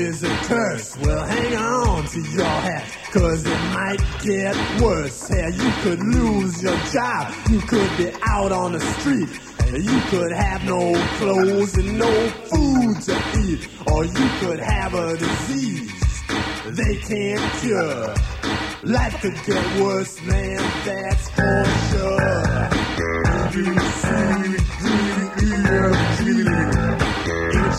is a curse. Well, hang on to your hat, cause it might get worse. Hell, you could lose your job, you could be out on the street. You could have no clothes and no food to eat, or you could have a disease they can't cure. Life could get worse, man, that's for sure. A, B, C, D, E, F, G.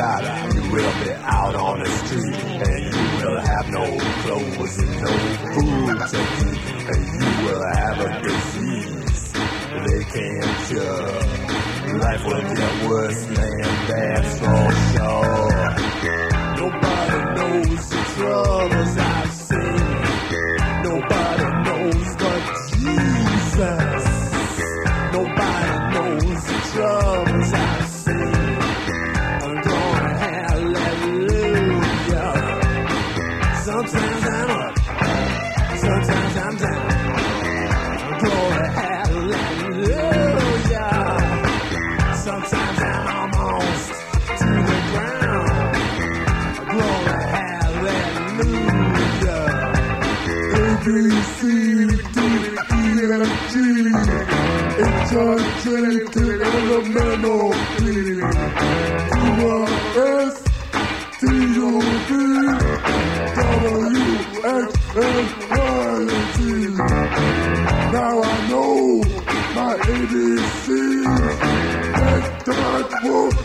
job, you will be out on the street, and you will have no clothes and no food to eat, and you will have a disease they can't cure. Life will get worse, man, that's L, M, N, O, P. Q, R, S, T, U, V. W, X, and Y. Now I know my ABC. Next time, won't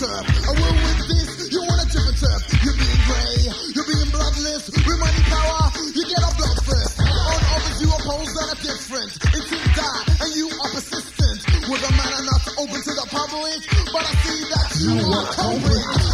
turf. I will with this, you want a and turf. You're being grey, you're being bloodless. With money, power, you get a blood first. On others, you oppose that are different. It's in die, and you are persistent. With a manner not open to the public, but I see that you, you are coping.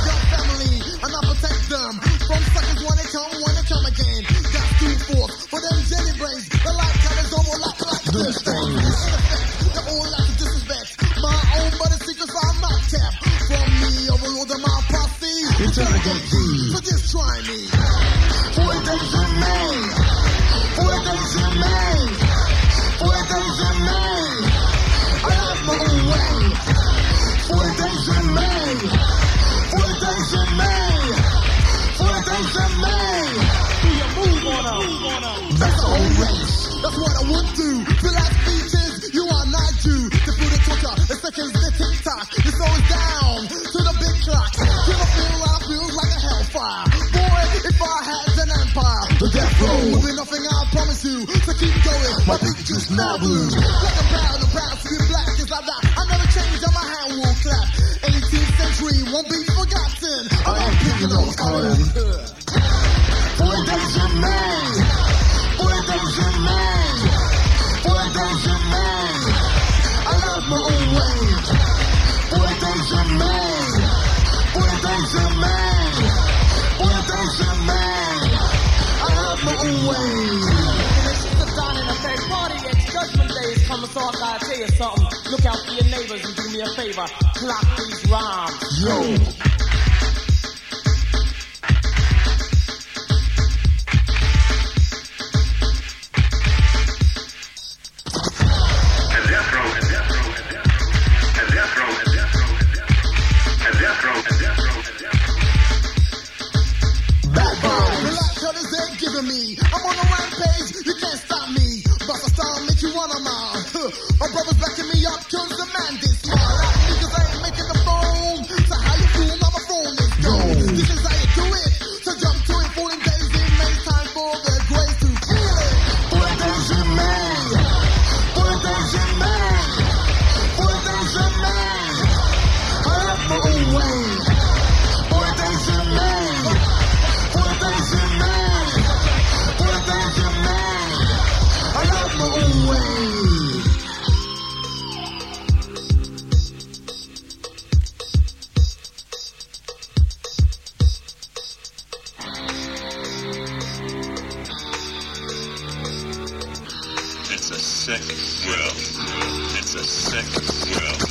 flavor. Clock these rhymes. Yo. Well, It's a sick world.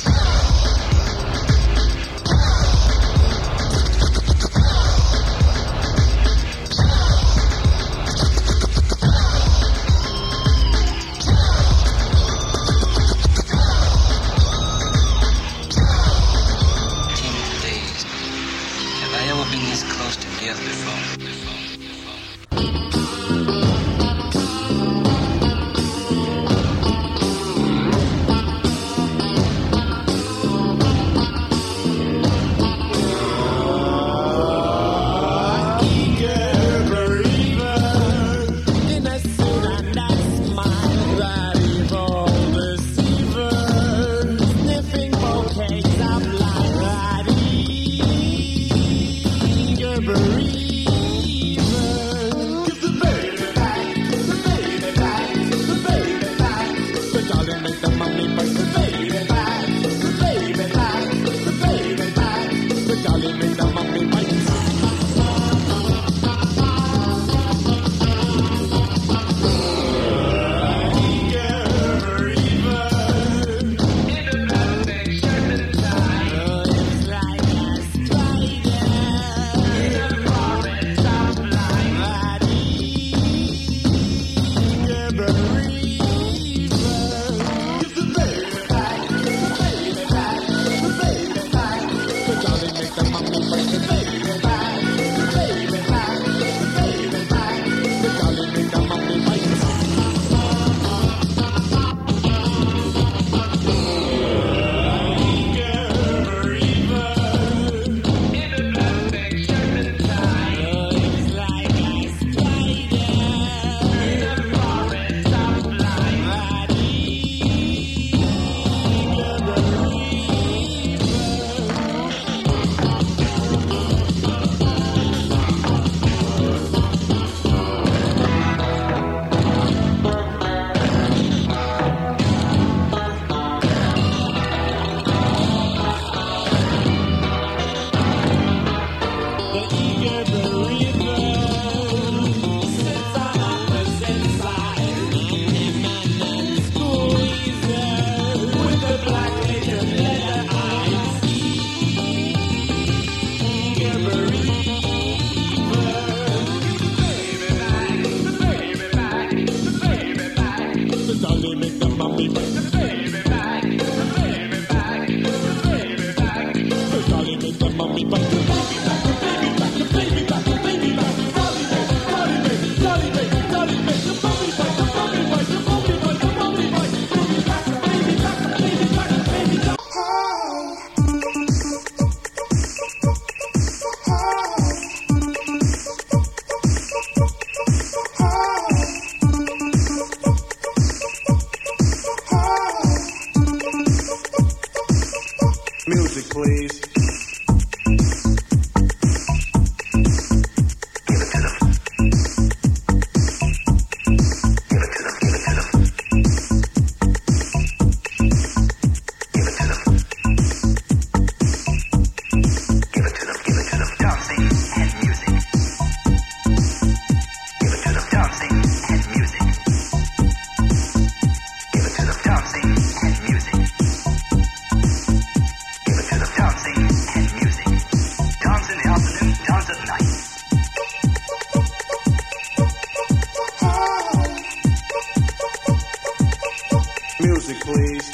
music, please.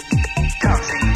Counting.